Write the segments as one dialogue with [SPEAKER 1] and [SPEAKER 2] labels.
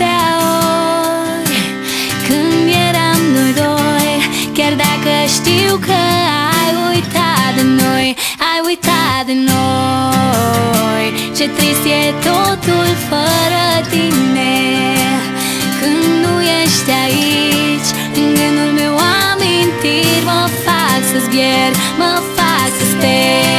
[SPEAKER 1] amintim de atâtea ori. Când eram noi doi Chiar dacă știu că ai uitat de noi Ai uitat de noi. Ce trist e totul fără tine. Când nu ești aici În gândul meu amintiri Mă fac să zbier, mă fac să sper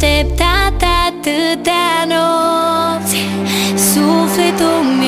[SPEAKER 1] așteptat atâtea nopți. Sufletul